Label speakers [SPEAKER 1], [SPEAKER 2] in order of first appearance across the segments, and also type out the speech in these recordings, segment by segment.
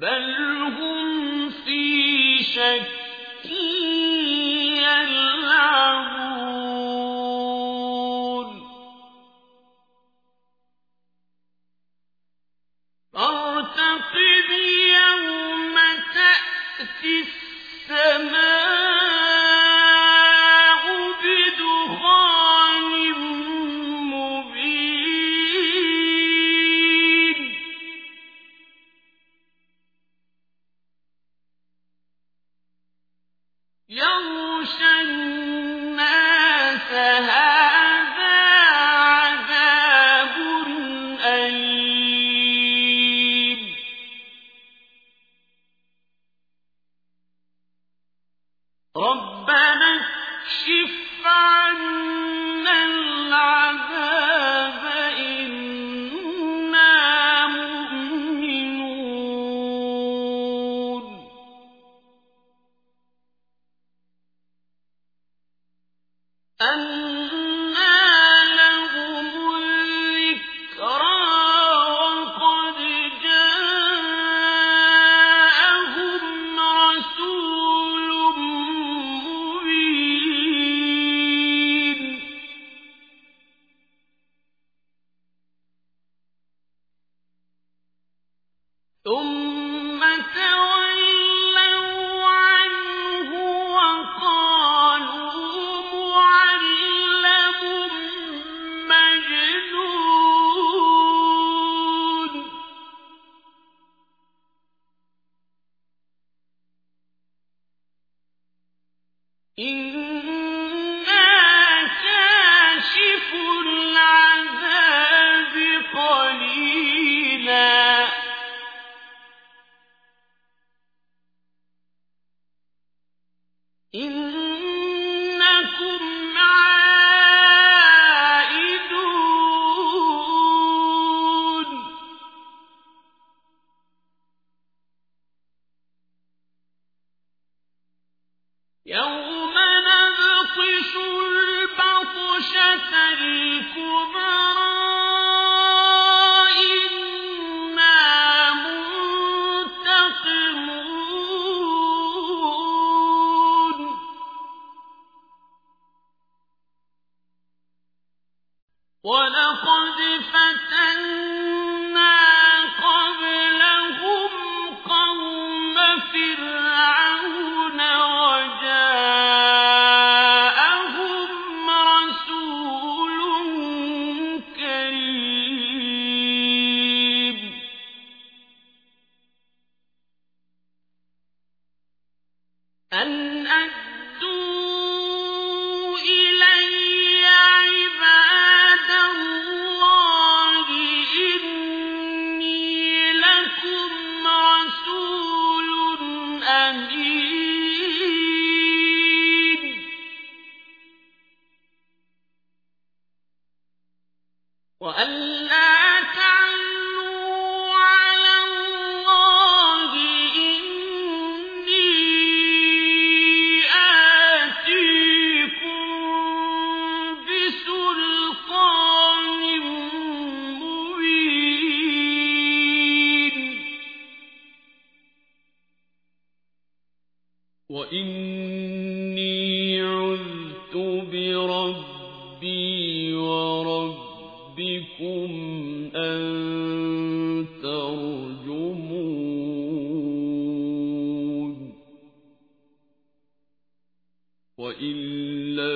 [SPEAKER 1] بل هم في شك يغشى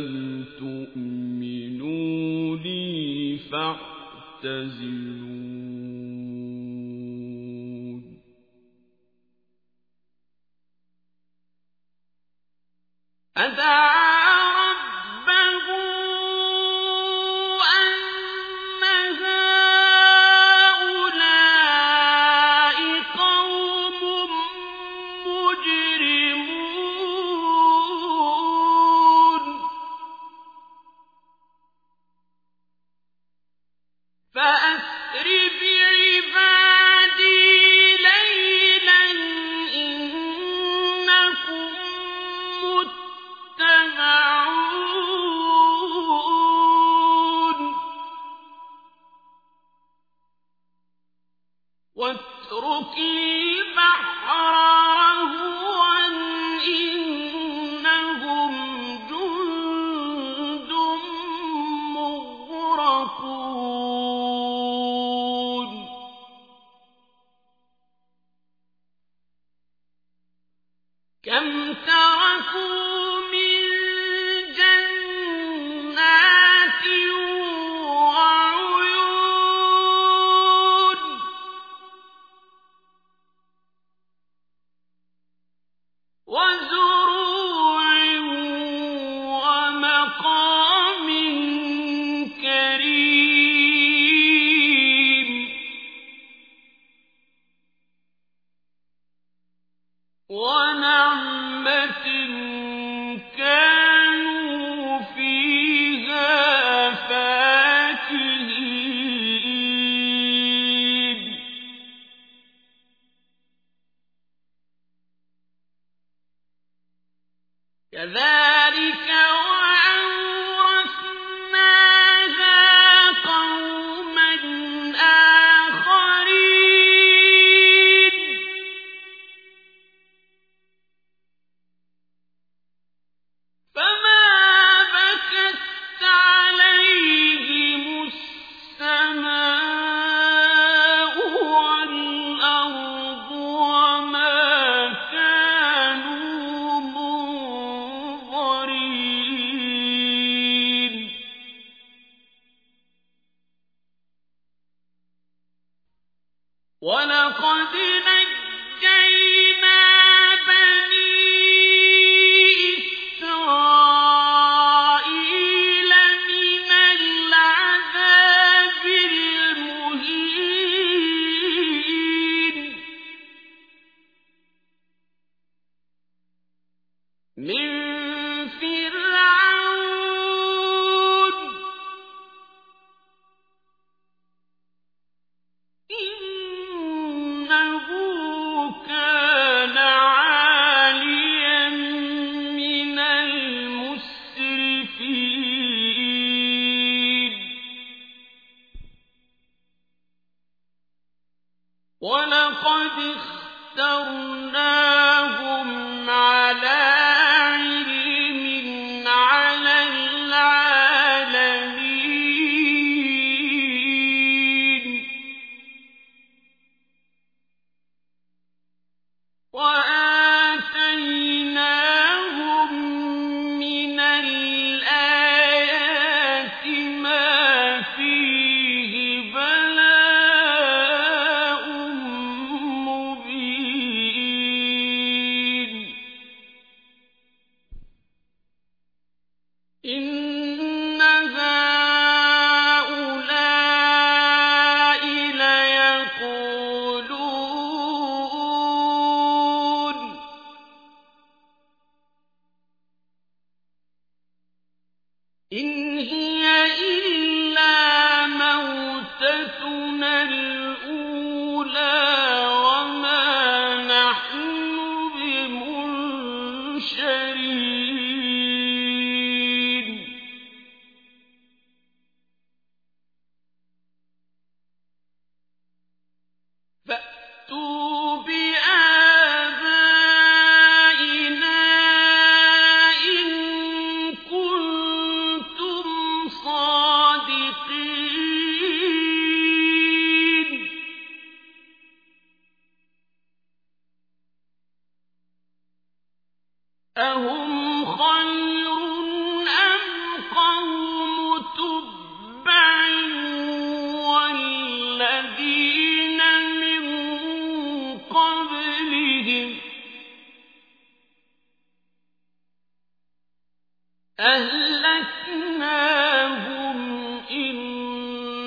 [SPEAKER 1] لم تؤمنوا لي فاعتزلون كم تركوا من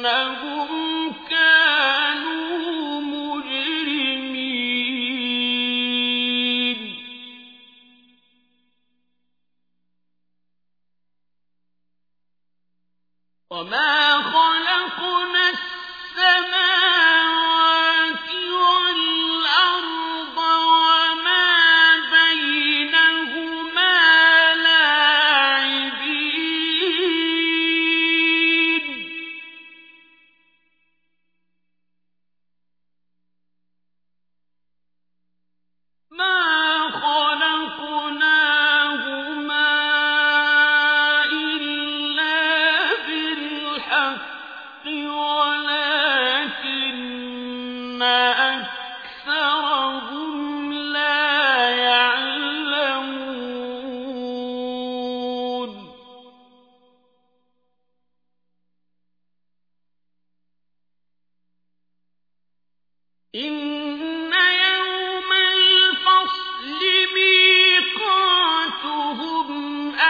[SPEAKER 1] إنهم كانوا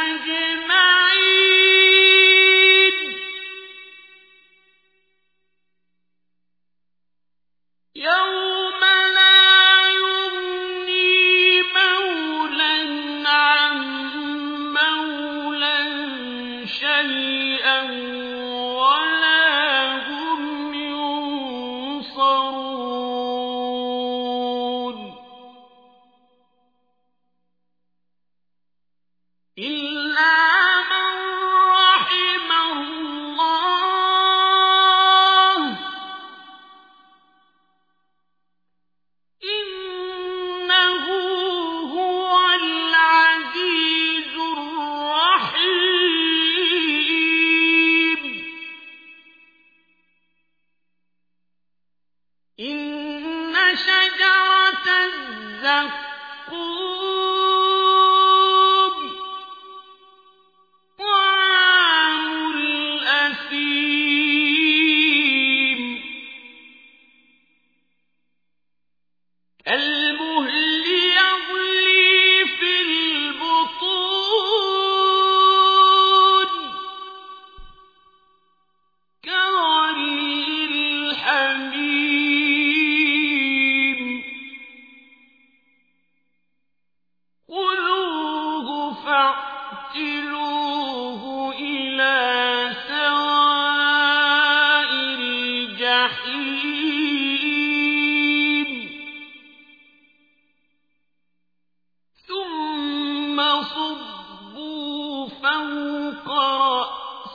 [SPEAKER 1] أجمعين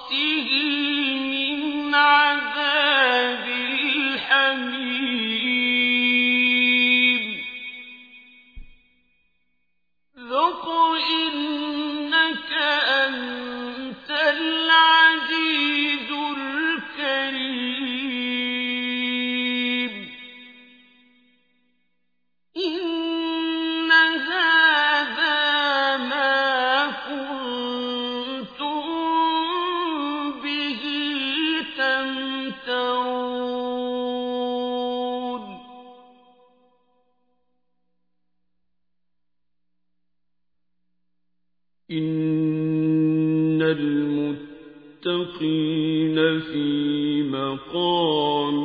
[SPEAKER 1] رأسه إن المتقين في مقام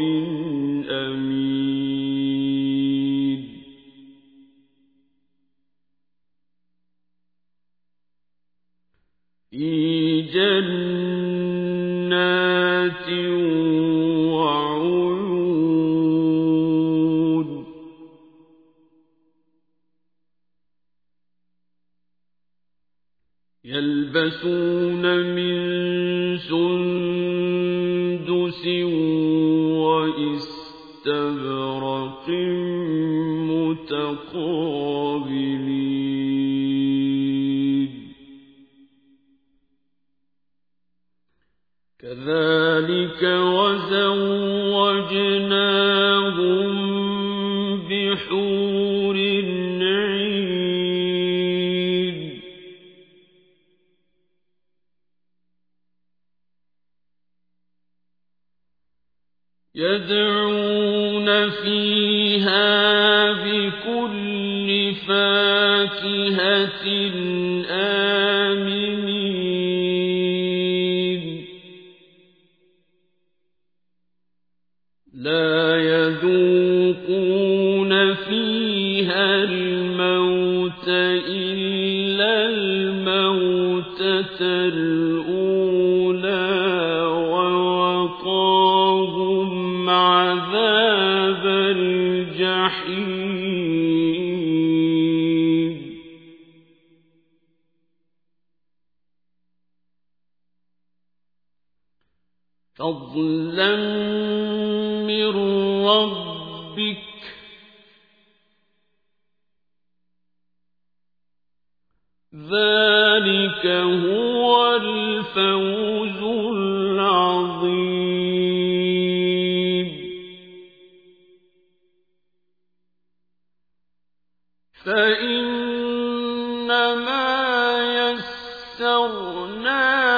[SPEAKER 1] يلبسون من سندس وإستبرق متقابلين. كذلك وزوجناهم يدعون فيها بكل فاكهة آمنين عذاب الجحيم. فضلا من ربك. ذلك هو الفوز. فإنما يسرناه